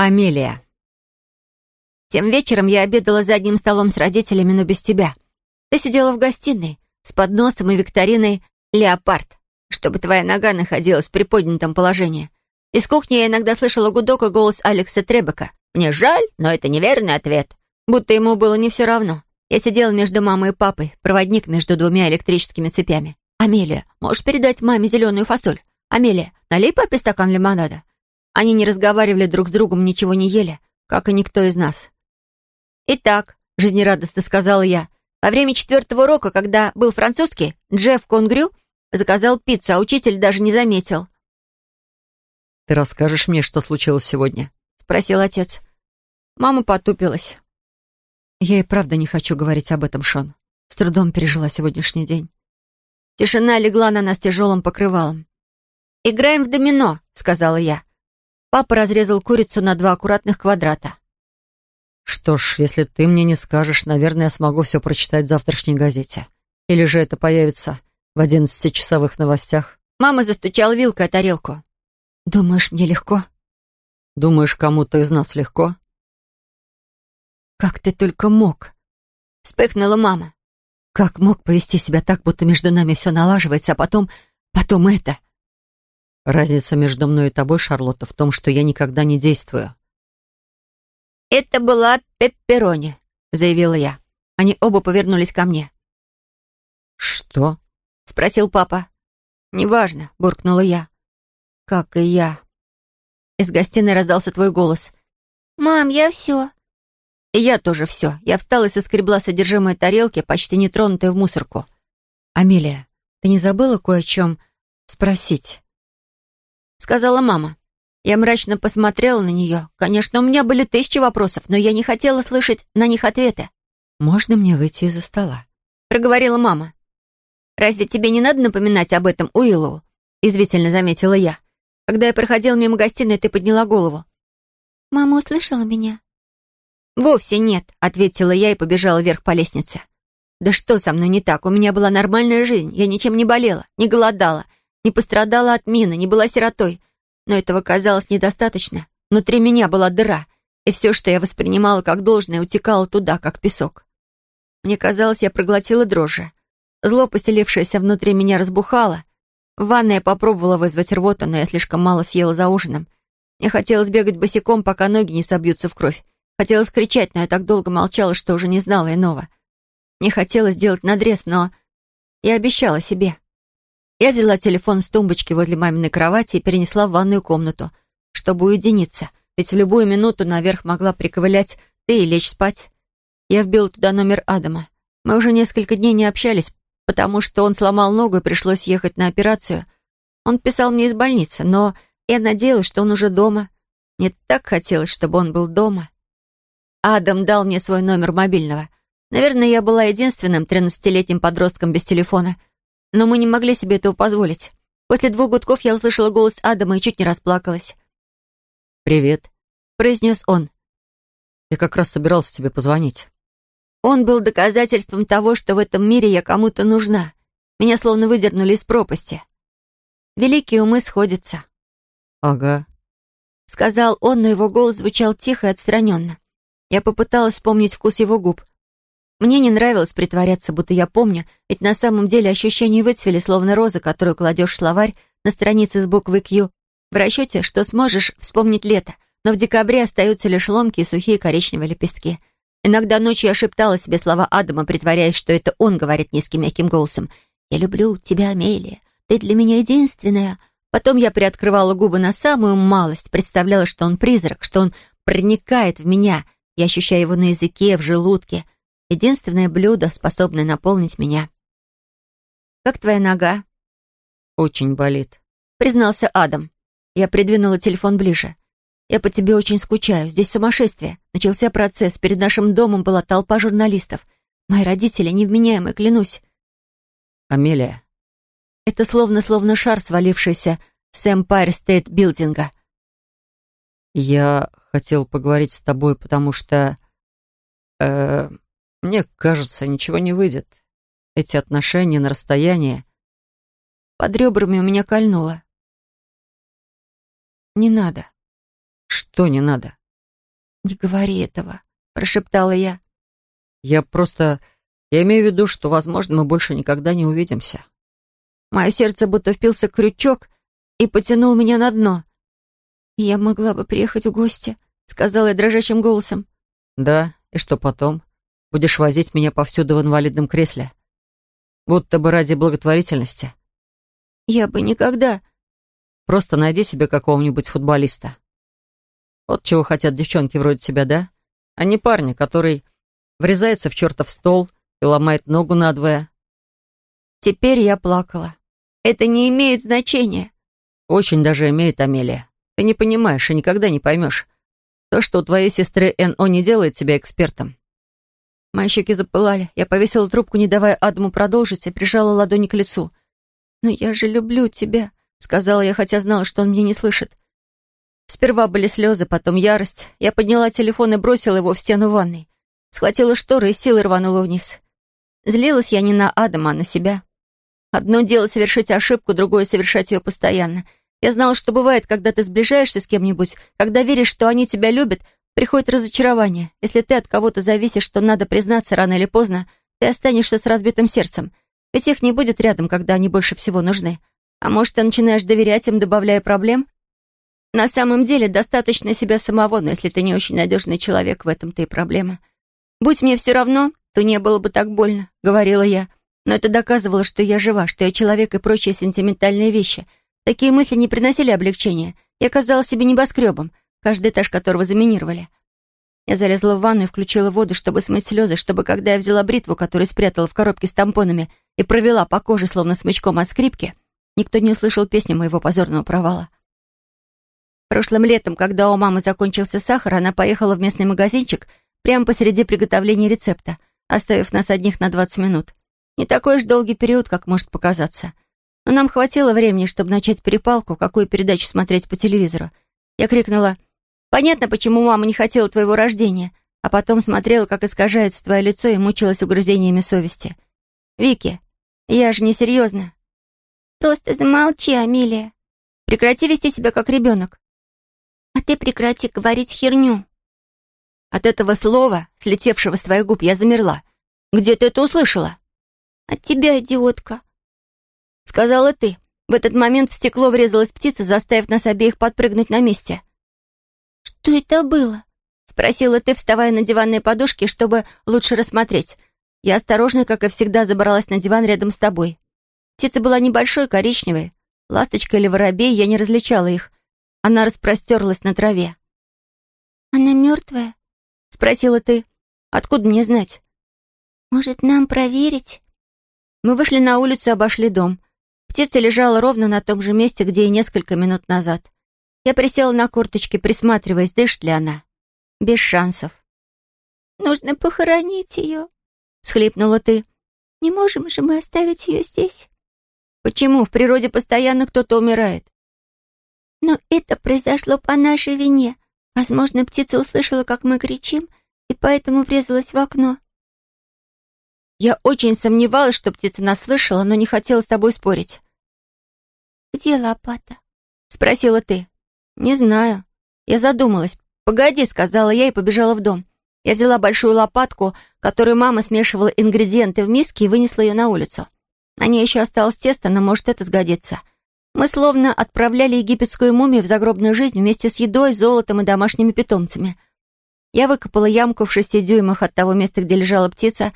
Амелия. Тем вечером я обедала за одним столом с родителями, но без тебя. Ты сидела в гостиной с подносом и викториной «Леопард», чтобы твоя нога находилась в приподнятом положении. Из кухни я иногда слышала гудок и голос Алекса Требека. «Мне жаль, но это неверный ответ». Будто ему было не все равно. Я сидела между мамой и папой, проводник между двумя электрическими цепями. «Амелия, можешь передать маме зеленую фасоль? Амелия, налей папе стакан лимонада?» Они не разговаривали друг с другом, ничего не ели, как и никто из нас. «Итак», — жизнерадостно сказала я, «во время четвертого урока, когда был французский, Джефф Конгрю заказал пиццу, а учитель даже не заметил». «Ты расскажешь мне, что случилось сегодня?» — спросил отец. Мама потупилась. «Я и правда не хочу говорить об этом, Шон. С трудом пережила сегодняшний день». Тишина легла на нас тяжелым покрывалом. «Играем в домино», — сказала я. Папа разрезал курицу на два аккуратных квадрата. «Что ж, если ты мне не скажешь, наверное, я смогу все прочитать в завтрашней газете. Или же это появится в одиннадцатичасовых новостях». Мама застучала вилкой о тарелку. «Думаешь, мне легко?» «Думаешь, кому-то из нас легко?» «Как ты только мог!» Вспыхнула мама. «Как мог повести себя так, будто между нами все налаживается, а потом... потом это...» Разница между мной и тобой, Шарлотта, в том, что я никогда не действую. «Это была пепперони», — заявила я. Они оба повернулись ко мне. «Что?» — спросил папа. «Неважно», — буркнула я. «Как и я». Из гостиной раздался твой голос. «Мам, я все». И я тоже все. Я встала и соскребла содержимое тарелки, почти нетронутой в мусорку. «Амелия, ты не забыла кое о чем спросить?» сказала мама. Я мрачно посмотрела на нее. Конечно, у меня были тысячи вопросов, но я не хотела слышать на них ответы. «Можно мне выйти из-за стола?» — проговорила мама. «Разве тебе не надо напоминать об этом Уиллоу?» — извительно заметила я. «Когда я проходила мимо гостиной, ты подняла голову». «Мама услышала меня?» «Вовсе нет», — ответила я и побежала вверх по лестнице. «Да что со мной не так? У меня была нормальная жизнь. Я ничем не болела, не голодала, не пострадала от мины, не была сиротой. Но этого казалось недостаточно. Внутри меня была дыра, и все, что я воспринимала как должное, утекало туда, как песок. Мне казалось, я проглотила дрожжи. Зло, поселившееся внутри меня, разбухало. В ванной я попробовала вызвать рвоту, но я слишком мало съела за ужином. Мне хотелось бегать босиком, пока ноги не собьются в кровь. Хотелось кричать, но я так долго молчала, что уже не знала иного. Не хотелось делать надрез, но я обещала себе. Я взяла телефон с тумбочки возле маминой кровати и перенесла в ванную комнату, чтобы уединиться, ведь в любую минуту наверх могла приковылять ты и лечь спать. Я вбила туда номер Адама. Мы уже несколько дней не общались, потому что он сломал ногу и пришлось ехать на операцию. Он писал мне из больницы, но я надеялась, что он уже дома. Мне так хотелось, чтобы он был дома. Адам дал мне свой номер мобильного. Наверное, я была единственным 13-летним подростком без телефона — но мы не могли себе этого позволить. После двух гудков я услышала голос Адама и чуть не расплакалась. «Привет», — произнес он. «Я как раз собирался тебе позвонить». Он был доказательством того, что в этом мире я кому-то нужна. Меня словно выдернули из пропасти. Великие умы сходятся. «Ага», — сказал он, но его голос звучал тихо и отстраненно. Я попыталась вспомнить вкус его губ, мне не нравилось притворяться, будто я помню, ведь на самом деле ощущения выцвели, словно розы, которую кладешь в словарь на странице с буквой «Q», в расчете, что сможешь вспомнить лето, но в декабре остаются лишь ломки и сухие коричневые лепестки. Иногда ночью я шептала себе слова Адама, притворяясь, что это он говорит низким мягким голосом. «Я люблю тебя, Амелия. Ты для меня единственная». Потом я приоткрывала губы на самую малость, представляла, что он призрак, что он проникает в меня. Я ощущаю его на языке, в желудке — Единственное блюдо, способное наполнить меня. «Как твоя нога?» «Очень болит», — признался Адам. Я придвинула телефон ближе. «Я по тебе очень скучаю. Здесь сумасшествие. Начался процесс. Перед нашим домом была толпа журналистов. Мои родители невменяемые, клянусь». «Амелия». Это словно-словно шар, свалившийся с Empire State Building. «Я хотел поговорить с тобой, потому что...» э, мне кажется, ничего не выйдет. Эти отношения на расстоянии. Под ребрами у меня кольнуло. Не надо. Что не надо? Не говори этого, прошептала я. Я просто... Я имею в виду, что, возможно, мы больше никогда не увидимся. Мое сердце будто впился крючок и потянул меня на дно. «Я могла бы приехать в гости», — сказала я дрожащим голосом. «Да, и что потом?» будешь возить меня повсюду в инвалидном кресле. Будто бы ради благотворительности. Я бы никогда... Просто найди себе какого-нибудь футболиста. Вот чего хотят девчонки вроде тебя, да? А не парня, который врезается в чертов стол и ломает ногу надвое. Теперь я плакала. Это не имеет значения. Очень даже имеет, Амелия. Ты не понимаешь и никогда не поймешь. То, что у твоей сестры Н.О. не делает тебя экспертом. Мои щеки запылали. Я повесила трубку, не давая Адаму продолжить, и прижала ладони к лицу. «Но я же люблю тебя», — сказала я, хотя знала, что он меня не слышит. Сперва были слезы, потом ярость. Я подняла телефон и бросила его в стену ванной. Схватила шторы и силы рванула вниз. Злилась я не на Адама, а на себя. Одно дело совершить ошибку, другое — совершать ее постоянно. Я знала, что бывает, когда ты сближаешься с кем-нибудь, когда веришь, что они тебя любят, Приходит разочарование. Если ты от кого-то зависишь, то надо признаться рано или поздно, ты останешься с разбитым сердцем. Ведь их не будет рядом, когда они больше всего нужны. А может, ты начинаешь доверять им, добавляя проблем? На самом деле, достаточно себя самого, но если ты не очень надежный человек, в этом-то и проблема. «Будь мне все равно, то не было бы так больно», — говорила я. Но это доказывало, что я жива, что я человек и прочие сентиментальные вещи. Такие мысли не приносили облегчения. Я казалась себе небоскребом — каждый этаж которого заминировали. Я залезла в ванну и включила воду, чтобы смыть слезы, чтобы, когда я взяла бритву, которую спрятала в коробке с тампонами, и провела по коже, словно смычком от скрипки, никто не услышал песни моего позорного провала. Прошлым летом, когда у мамы закончился сахар, она поехала в местный магазинчик прямо посреди приготовления рецепта, оставив нас одних на 20 минут. Не такой уж долгий период, как может показаться. Но нам хватило времени, чтобы начать перепалку, какую передачу смотреть по телевизору. Я крикнула Понятно, почему мама не хотела твоего рождения, а потом смотрела, как искажается твое лицо и мучилась угрызениями совести. Вики, я же не серьезно. Просто замолчи, Амилия. Прекрати вести себя как ребенок. А ты прекрати говорить херню. От этого слова, слетевшего с твоих губ, я замерла. Где ты это услышала? От тебя, идиотка. Сказала ты. В этот момент в стекло врезалась птица, заставив нас обеих подпрыгнуть на месте. «Что это было?» — спросила ты, вставая на диванные подушки, чтобы лучше рассмотреть. Я осторожно, как и всегда, забралась на диван рядом с тобой. Птица была небольшой, коричневой. Ласточка или воробей, я не различала их. Она распростерлась на траве. «Она мертвая?» — спросила ты. «Откуда мне знать?» «Может, нам проверить?» Мы вышли на улицу и обошли дом. Птица лежала ровно на том же месте, где и несколько минут назад. Я присела на корточки, присматриваясь, дышит ли она. Без шансов. «Нужно похоронить ее», — схлипнула ты. «Не можем же мы оставить ее здесь?» «Почему? В природе постоянно кто-то умирает». «Но это произошло по нашей вине. Возможно, птица услышала, как мы кричим, и поэтому врезалась в окно». «Я очень сомневалась, что птица нас слышала, но не хотела с тобой спорить». «Где лопата?» — спросила ты. «Не знаю». Я задумалась. «Погоди», — сказала я и побежала в дом. Я взяла большую лопатку, которую мама смешивала ингредиенты в миске и вынесла ее на улицу. На ней еще осталось тесто, но может это сгодится. Мы словно отправляли египетскую мумию в загробную жизнь вместе с едой, золотом и домашними питомцами. Я выкопала ямку в шести дюймах от того места, где лежала птица,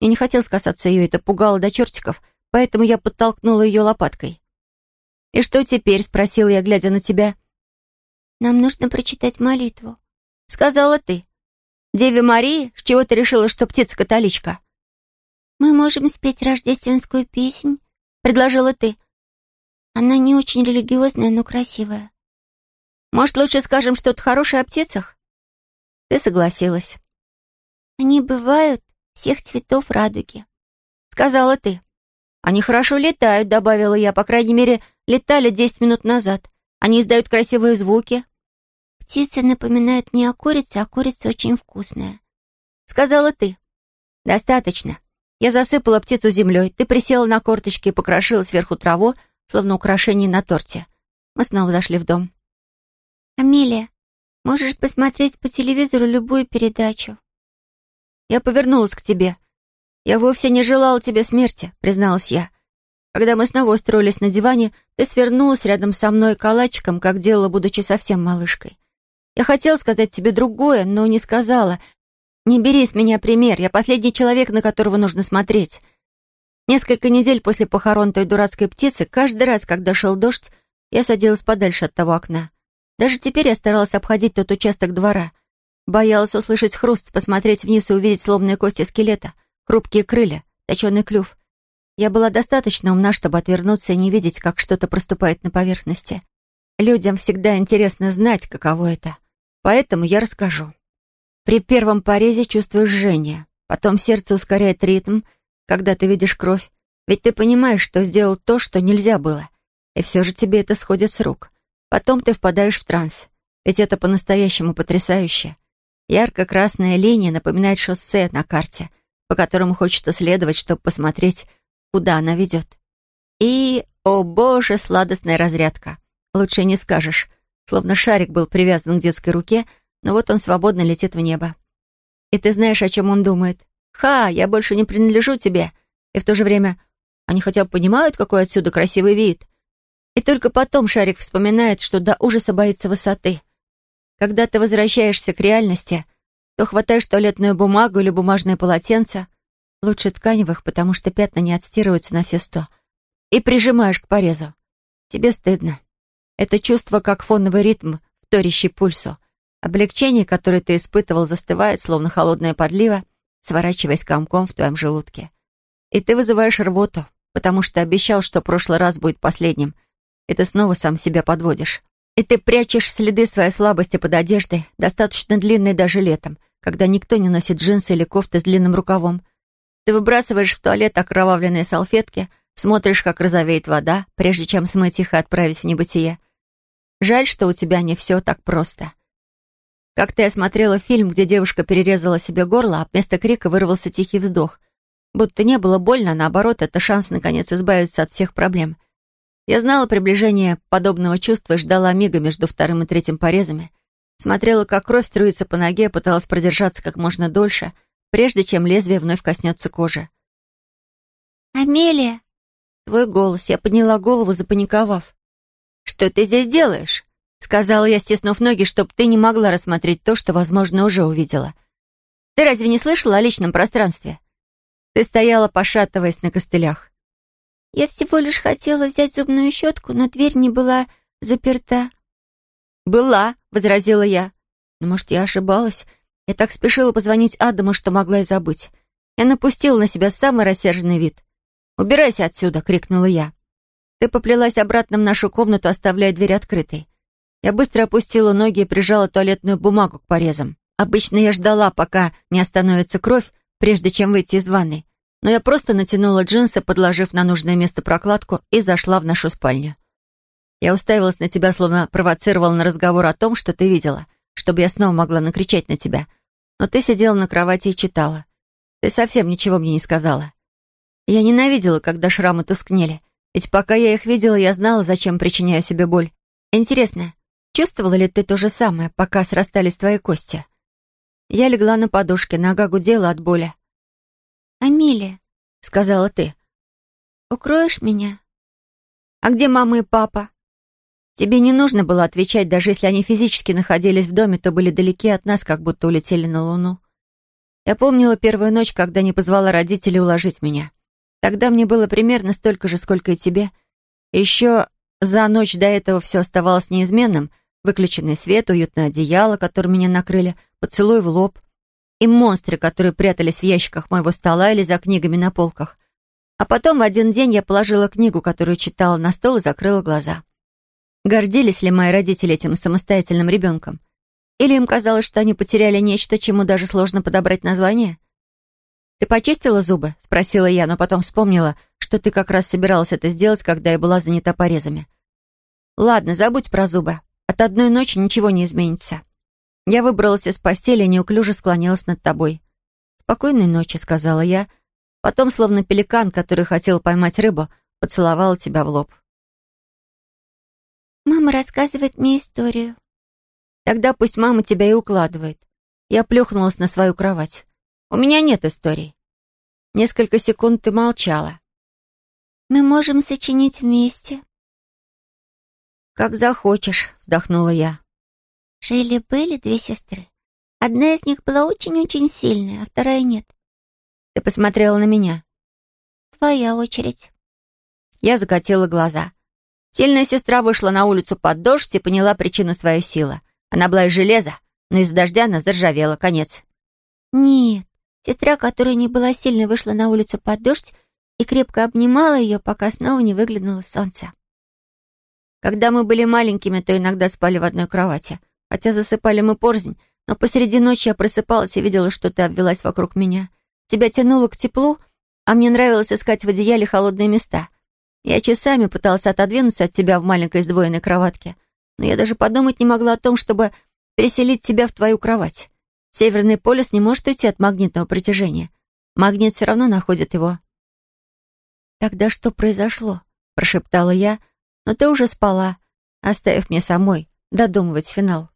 и не хотел касаться ее, это пугало до чертиков, поэтому я подтолкнула ее лопаткой. «И что теперь?» — спросила я, глядя на тебя нам нужно прочитать молитву», — сказала ты. «Деве Марии, с чего ты решила, что птица-католичка?» «Мы можем спеть рождественскую песнь», — предложила ты. «Она не очень религиозная, но красивая». «Может, лучше скажем что-то хорошее о птицах?» Ты согласилась. «Они бывают всех цветов радуги», — сказала ты. «Они хорошо летают», — добавила я. «По крайней мере, летали десять минут назад. Они издают красивые звуки. Птица напоминает мне о курице, а курица очень вкусная. Сказала ты. Достаточно. Я засыпала птицу землей, ты присела на корточки и покрошила сверху траву, словно украшение на торте. Мы снова зашли в дом. «Амелия, можешь посмотреть по телевизору любую передачу?» «Я повернулась к тебе. Я вовсе не желала тебе смерти», — призналась я. «Когда мы снова устроились на диване, ты свернулась рядом со мной калачиком, как делала, будучи совсем малышкой. Я хотела сказать тебе другое, но не сказала. Не бери с меня пример, я последний человек, на которого нужно смотреть. Несколько недель после похорон той дурацкой птицы, каждый раз, когда шел дождь, я садилась подальше от того окна. Даже теперь я старалась обходить тот участок двора. Боялась услышать хруст, посмотреть вниз и увидеть сломанные кости скелета, хрупкие крылья, точеный клюв. Я была достаточно умна, чтобы отвернуться и не видеть, как что-то проступает на поверхности. Людям всегда интересно знать, каково это. Поэтому я расскажу. При первом порезе чувствуешь жжение, потом сердце ускоряет ритм, когда ты видишь кровь, ведь ты понимаешь, что сделал то, что нельзя было, и все же тебе это сходит с рук. Потом ты впадаешь в транс, ведь это по-настоящему потрясающе. Ярко-красная линия напоминает шоссе на карте, по которому хочется следовать, чтобы посмотреть, куда она ведет. И, о боже, сладостная разрядка. Лучше не скажешь. Словно шарик был привязан к детской руке, но вот он свободно летит в небо. И ты знаешь, о чем он думает. «Ха, я больше не принадлежу тебе!» И в то же время они хотя бы понимают, какой отсюда красивый вид. И только потом шарик вспоминает, что до ужаса боится высоты. Когда ты возвращаешься к реальности, то хватаешь туалетную бумагу или бумажное полотенце, лучше тканевых, потому что пятна не отстирываются на все сто, и прижимаешь к порезу. Тебе стыдно. Это чувство, как фоновый ритм, вторящий пульсу. Облегчение, которое ты испытывал, застывает, словно холодная подлива, сворачиваясь комком в твоем желудке. И ты вызываешь рвоту, потому что обещал, что прошлый раз будет последним. И ты снова сам себя подводишь. И ты прячешь следы своей слабости под одеждой, достаточно длинной даже летом, когда никто не носит джинсы или кофты с длинным рукавом. Ты выбрасываешь в туалет окровавленные салфетки — Смотришь, как розовеет вода, прежде чем смыть их и отправить в небытие. Жаль, что у тебя не все так просто. Как-то я смотрела фильм, где девушка перерезала себе горло, а вместо крика вырвался тихий вздох. Будто не было больно, а наоборот, это шанс наконец избавиться от всех проблем. Я знала приближение подобного чувства и ждала мига между вторым и третьим порезами. Смотрела, как кровь струится по ноге, пыталась продержаться как можно дольше, прежде чем лезвие вновь коснется кожи. «Амелия!» твой голос. Я подняла голову, запаниковав. «Что ты здесь делаешь?» Сказала я, стеснув ноги, чтобы ты не могла рассмотреть то, что, возможно, уже увидела. «Ты разве не слышала о личном пространстве?» Ты стояла, пошатываясь на костылях. «Я всего лишь хотела взять зубную щетку, но дверь не была заперта». «Была», — возразила я. «Но, может, я ошибалась? Я так спешила позвонить Адаму, что могла и забыть. Я напустила на себя самый рассерженный вид. «Убирайся отсюда!» — крикнула я. Ты поплелась обратно в нашу комнату, оставляя дверь открытой. Я быстро опустила ноги и прижала туалетную бумагу к порезам. Обычно я ждала, пока не остановится кровь, прежде чем выйти из ванной. Но я просто натянула джинсы, подложив на нужное место прокладку, и зашла в нашу спальню. Я уставилась на тебя, словно провоцировала на разговор о том, что ты видела, чтобы я снова могла накричать на тебя. Но ты сидела на кровати и читала. Ты совсем ничего мне не сказала. Я ненавидела, когда шрамы тускнели, ведь пока я их видела, я знала, зачем причиняю себе боль. Интересно, чувствовала ли ты то же самое, пока срастались твои кости? Я легла на подушке, нога гудела от боли. «Амелия», — сказала ты, — «укроешь меня?» «А где мама и папа?» Тебе не нужно было отвечать, даже если они физически находились в доме, то были далеки от нас, как будто улетели на Луну. Я помнила первую ночь, когда не позвала родителей уложить меня. Тогда мне было примерно столько же, сколько и тебе. Еще за ночь до этого все оставалось неизменным. Выключенный свет, уютное одеяло, которым меня накрыли, поцелуй в лоб. И монстры, которые прятались в ящиках моего стола или за книгами на полках. А потом в один день я положила книгу, которую читала на стол и закрыла глаза. Гордились ли мои родители этим самостоятельным ребенком? Или им казалось, что они потеряли нечто, чему даже сложно подобрать название? — «Ты почистила зубы?» — спросила я, но потом вспомнила, что ты как раз собиралась это сделать, когда я была занята порезами. «Ладно, забудь про зубы. От одной ночи ничего не изменится». Я выбралась из постели и неуклюже склонилась над тобой. «Спокойной ночи», — сказала я. Потом, словно пеликан, который хотел поймать рыбу, поцеловала тебя в лоб. «Мама рассказывает мне историю». «Тогда пусть мама тебя и укладывает». Я плюхнулась на свою кровать. У меня нет историй». Несколько секунд ты молчала. «Мы можем сочинить вместе». «Как захочешь», — вздохнула я. «Жили-были две сестры. Одна из них была очень-очень сильная, а вторая нет». «Ты посмотрела на меня». «Твоя очередь». Я закатила глаза. Сильная сестра вышла на улицу под дождь и поняла причину своей силы. Она была из железа, но из-за дождя она заржавела. Конец. «Нет, Сестра, которая не была сильной, вышла на улицу под дождь и крепко обнимала ее, пока снова не выглянуло солнце. Когда мы были маленькими, то иногда спали в одной кровати, хотя засыпали мы порзнь, но посреди ночи я просыпалась и видела, что ты обвелась вокруг меня. Тебя тянуло к теплу, а мне нравилось искать в одеяле холодные места. Я часами пыталась отодвинуться от тебя в маленькой сдвоенной кроватке, но я даже подумать не могла о том, чтобы переселить тебя в твою кровать. Северный полюс не может уйти от магнитного притяжения. Магнит все равно находит его. «Тогда что произошло?» — прошептала я, но ты уже спала, оставив мне самой додумывать финал.